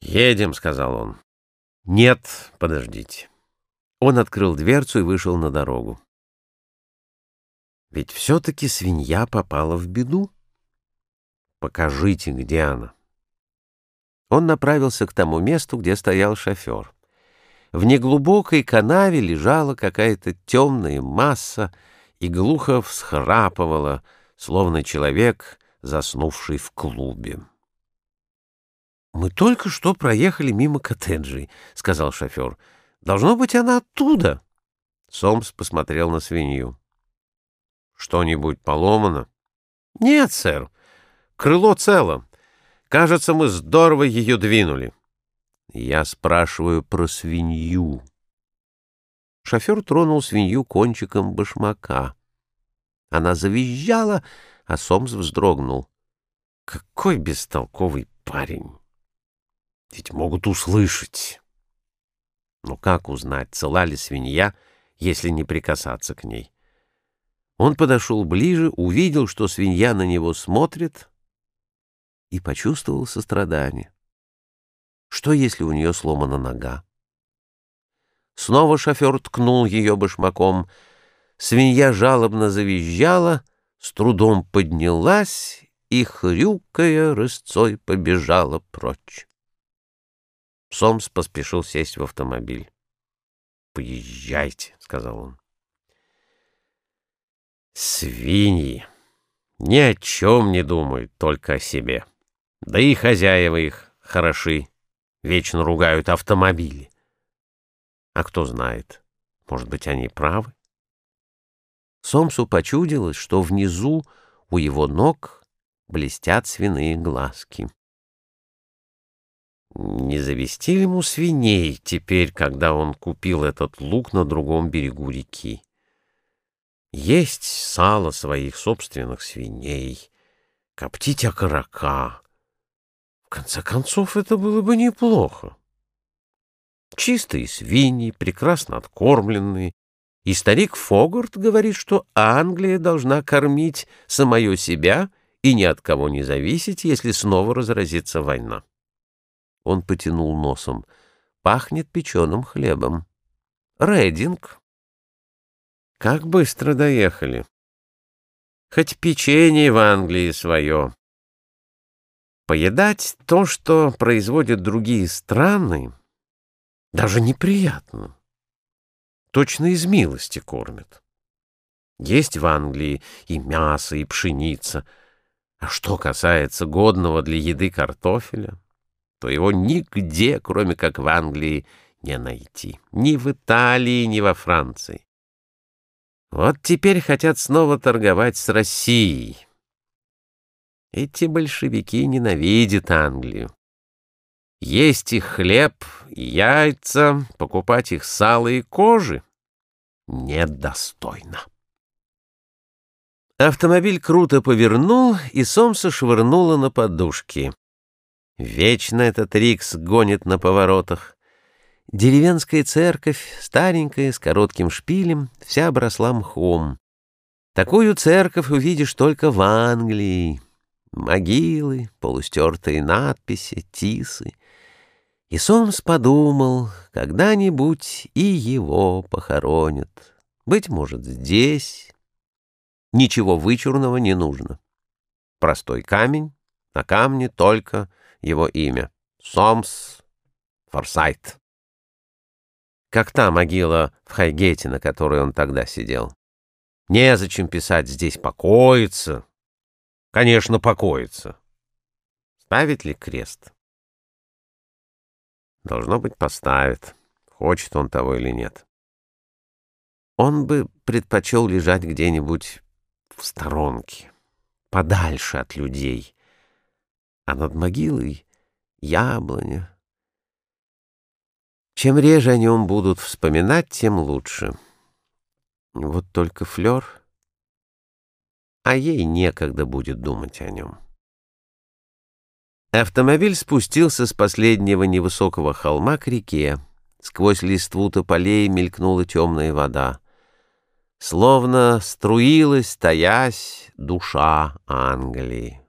«Едем», — сказал он. «Нет, подождите». Он открыл дверцу и вышел на дорогу. Ведь все-таки свинья попала в беду. Покажите, где она. Он направился к тому месту, где стоял шофер. В неглубокой канаве лежала какая-то темная масса и глухо всхрапывала, словно человек, заснувший в клубе. «Мы только что проехали мимо коттеджей», — сказал шофер. «Должно быть, она оттуда». Сомс посмотрел на свинью. «Что-нибудь поломано?» «Нет, сэр. Крыло цело. Кажется, мы здорово ее двинули». «Я спрашиваю про свинью». Шофер тронул свинью кончиком башмака. Она завизжала, а Сомс вздрогнул. «Какой бестолковый парень!» Ведь могут услышать. Но как узнать, цела ли свинья, если не прикасаться к ней? Он подошел ближе, увидел, что свинья на него смотрит, и почувствовал сострадание. Что, если у нее сломана нога? Снова шофер ткнул ее башмаком. Свинья жалобно завизжала, с трудом поднялась и, хрюкая, рысцой побежала прочь. Сомс поспешил сесть в автомобиль. «Поезжайте», — сказал он. «Свиньи ни о чем не думают, только о себе. Да и хозяева их хороши, вечно ругают автомобили. А кто знает, может быть, они правы?» Сомсу почудилось, что внизу у его ног блестят свиные глазки. Не завести ли ему свиней теперь, когда он купил этот лук на другом берегу реки? Есть сало своих собственных свиней, коптить окорока. В конце концов, это было бы неплохо. Чистые свиньи, прекрасно откормленные, и старик Фогарт говорит, что Англия должна кормить самое себя и ни от кого не зависеть, если снова разразится война. Он потянул носом. Пахнет печеным хлебом. Рейдинг. Как быстро доехали. Хоть печенье в Англии свое. Поедать то, что производят другие страны, даже неприятно. Точно из милости кормят. Есть в Англии и мясо, и пшеница. А что касается годного для еды картофеля, то его нигде, кроме как в Англии, не найти. Ни в Италии, ни во Франции. Вот теперь хотят снова торговать с Россией. Эти большевики ненавидят Англию. Есть их хлеб, яйца, покупать их сало и кожи недостойно. Автомобиль круто повернул, и Сомса швырнуло на подушки. Вечно этот Рикс гонит на поворотах. Деревенская церковь, старенькая, с коротким шпилем, вся обросла мхом. Такую церковь увидишь только в Англии. Могилы, полустертые надписи, тисы. И Сомс подумал, когда-нибудь и его похоронят. Быть может, здесь. Ничего вычурного не нужно. Простой камень, на камне только его имя. Сомс Форсайт. Как та могила в Хайгете, на которой он тогда сидел. Незачем писать здесь «покоится». Конечно, покоится. Ставить ли крест? Должно быть, поставит, хочет он того или нет. Он бы предпочел лежать где-нибудь в сторонке, подальше от людей, а над могилой — яблоня. Чем реже о нем будут вспоминать, тем лучше. Вот только Флёр, а ей некогда будет думать о нем. Автомобиль спустился с последнего невысокого холма к реке. Сквозь листву тополей мелькнула темная вода. Словно струилась, таясь, душа Англии.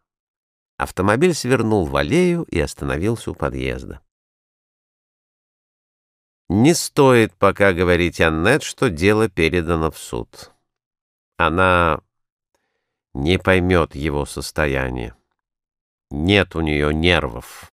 Автомобиль свернул в аллею и остановился у подъезда. Не стоит пока говорить Аннет, что дело передано в суд. Она не поймет его состояние. Нет у нее нервов.